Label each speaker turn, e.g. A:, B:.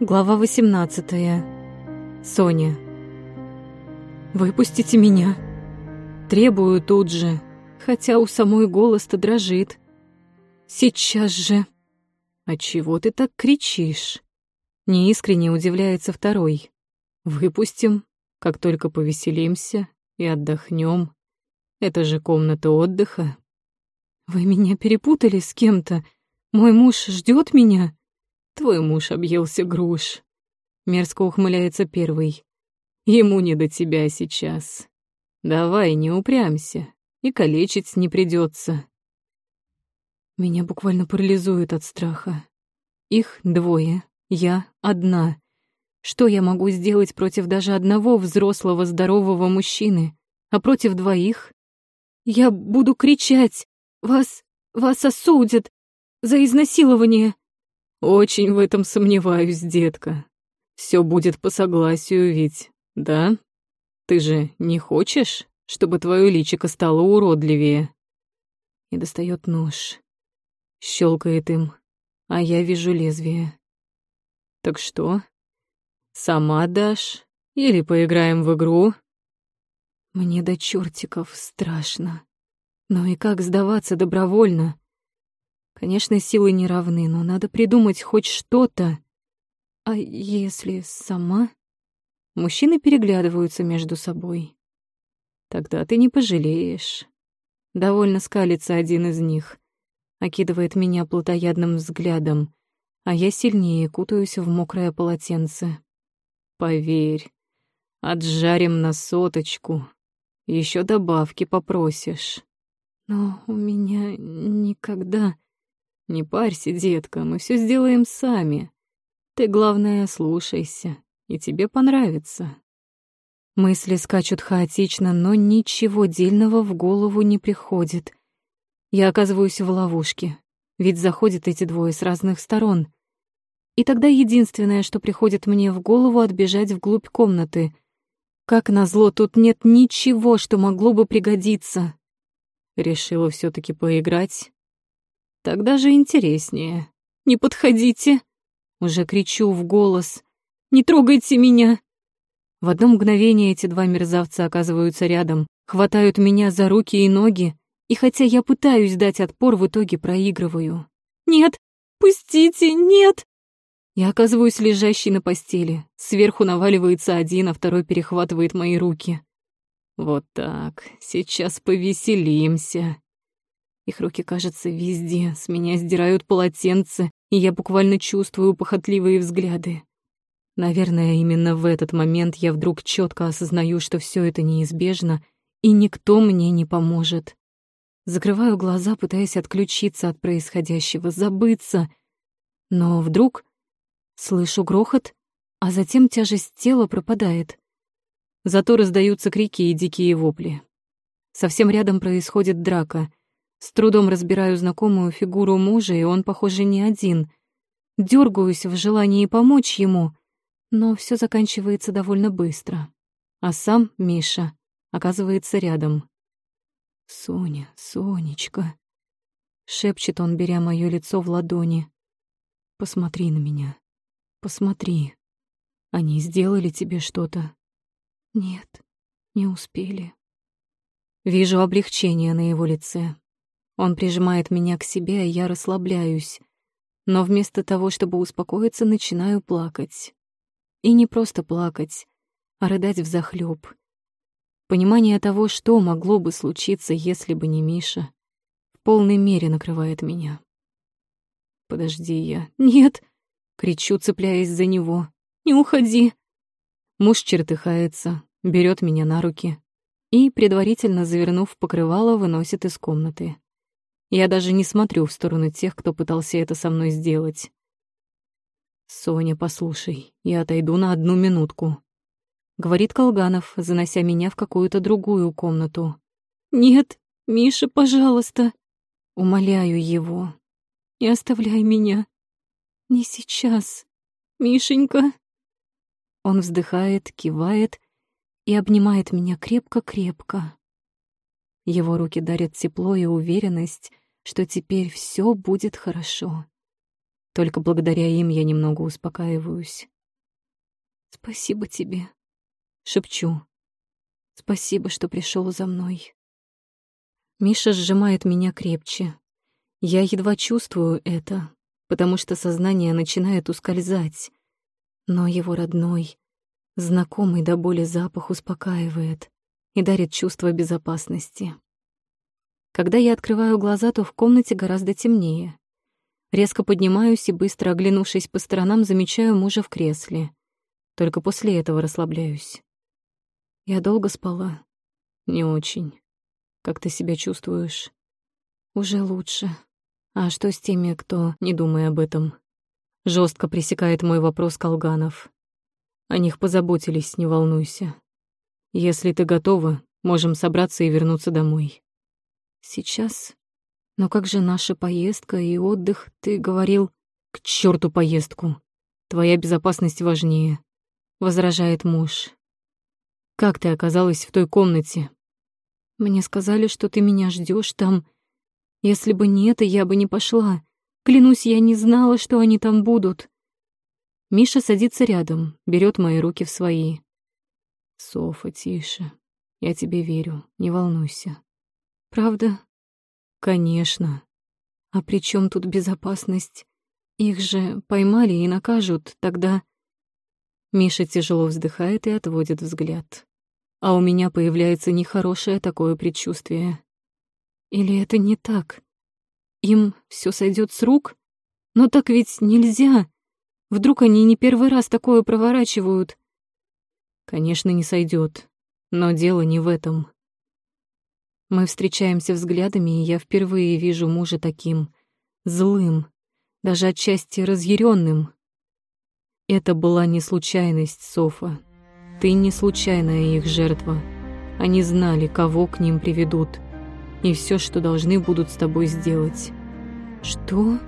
A: Глава 18. Соня. «Выпустите меня!» Требую тут же, хотя у самой голос-то дрожит. «Сейчас же!» «А чего ты так кричишь?» Неискренне удивляется второй. «Выпустим, как только повеселимся и отдохнем. Это же комната отдыха». «Вы меня перепутали с кем-то. Мой муж ждет меня?» Твой муж объелся груш. Мерзко ухмыляется первый. Ему не до тебя сейчас. Давай, не упрямся, и калечить не придется. Меня буквально парализует от страха. Их двое, я одна. Что я могу сделать против даже одного взрослого здорового мужчины, а против двоих? Я буду кричать. Вас, вас осудят за изнасилование. Очень в этом сомневаюсь, детка. Все будет по согласию ведь, да? Ты же не хочешь, чтобы твое личико стало уродливее? И достает нож. Щелкает им, а я вижу лезвие. Так что? Сама дашь? Или поиграем в игру? Мне до чертиков страшно. Но и как сдаваться добровольно? Конечно, силы не равны, но надо придумать хоть что-то. А если сама? Мужчины переглядываются между собой. Тогда ты не пожалеешь. Довольно скалится один из них. Окидывает меня плотоядным взглядом, а я сильнее кутаюсь в мокрое полотенце. Поверь, отжарим на соточку. Еще добавки попросишь. Но у меня никогда... Не парься, детка, мы все сделаем сами. Ты, главное, слушайся, и тебе понравится. Мысли скачут хаотично, но ничего дельного в голову не приходит. Я оказываюсь в ловушке, ведь заходят эти двое с разных сторон. И тогда единственное, что приходит мне в голову, отбежать вглубь комнаты. Как назло, тут нет ничего, что могло бы пригодиться. Решила все таки поиграть, Тогда же интереснее. Не подходите. Уже кричу в голос. Не трогайте меня. В одно мгновение эти два мерзавца оказываются рядом, хватают меня за руки и ноги, и хотя я пытаюсь дать отпор, в итоге проигрываю. «Нет! Пустите! Нет!» Я оказываюсь лежащей на постели. Сверху наваливается один, а второй перехватывает мои руки. Вот так, сейчас повеселимся. Их руки, кажется, везде, с меня сдирают полотенце, и я буквально чувствую похотливые взгляды. Наверное, именно в этот момент я вдруг четко осознаю, что все это неизбежно, и никто мне не поможет. Закрываю глаза, пытаясь отключиться от происходящего, забыться. Но вдруг слышу грохот, а затем тяжесть тела пропадает. Зато раздаются крики и дикие вопли. Совсем рядом происходит драка — с трудом разбираю знакомую фигуру мужа, и он, похоже, не один. Дергаюсь в желании помочь ему, но все заканчивается довольно быстро. А сам Миша оказывается рядом. «Соня, Сонечка», — шепчет он, беря моё лицо в ладони. «Посмотри на меня. Посмотри. Они сделали тебе что-то?» «Нет, не успели». Вижу облегчение на его лице. Он прижимает меня к себе, а я расслабляюсь. Но вместо того, чтобы успокоиться, начинаю плакать. И не просто плакать, а рыдать взахлёб. Понимание того, что могло бы случиться, если бы не Миша, в полной мере накрывает меня. «Подожди я». «Нет!» — кричу, цепляясь за него. «Не уходи!» Муж чертыхается, берет меня на руки и, предварительно завернув покрывало, выносит из комнаты. Я даже не смотрю в сторону тех, кто пытался это со мной сделать. «Соня, послушай, я отойду на одну минутку», — говорит Колганов, занося меня в какую-то другую комнату. «Нет, Миша, пожалуйста», — умоляю его. «Не оставляй меня. Не сейчас, Мишенька». Он вздыхает, кивает и обнимает меня крепко-крепко. Его руки дарят тепло и уверенность, что теперь все будет хорошо. Только благодаря им я немного успокаиваюсь. «Спасибо тебе», — шепчу. «Спасибо, что пришел за мной». Миша сжимает меня крепче. Я едва чувствую это, потому что сознание начинает ускользать. Но его родной, знакомый до боли запах успокаивает и дарит чувство безопасности. Когда я открываю глаза, то в комнате гораздо темнее. Резко поднимаюсь и, быстро оглянувшись по сторонам, замечаю мужа в кресле. Только после этого расслабляюсь. Я долго спала? Не очень. Как ты себя чувствуешь? Уже лучше. А что с теми, кто, не думая об этом? Жестко пресекает мой вопрос Колганов. О них позаботились, не волнуйся. Если ты готова, можем собраться и вернуться домой. Сейчас? Но как же наша поездка и отдых, ты говорил? К черту поездку. Твоя безопасность важнее, возражает муж. Как ты оказалась в той комнате? Мне сказали, что ты меня ждешь там. Если бы не это, я бы не пошла. Клянусь, я не знала, что они там будут. Миша садится рядом, берет мои руки в свои. Софа, тише. Я тебе верю, не волнуйся. Правда? Конечно. А при чем тут безопасность? Их же поймали и накажут, тогда... Миша тяжело вздыхает и отводит взгляд а у меня появляется нехорошее такое предчувствие. Или это не так? Им все сойдет с рук? Но так ведь нельзя. Вдруг они не первый раз такое проворачивают? Конечно, не сойдет, но дело не в этом. Мы встречаемся взглядами, и я впервые вижу мужа таким, злым, даже отчасти разъяренным. Это была не случайность, Софа. Ты не случайная их жертва. Они знали, кого к ним приведут, и все, что должны будут с тобой сделать.
B: Что?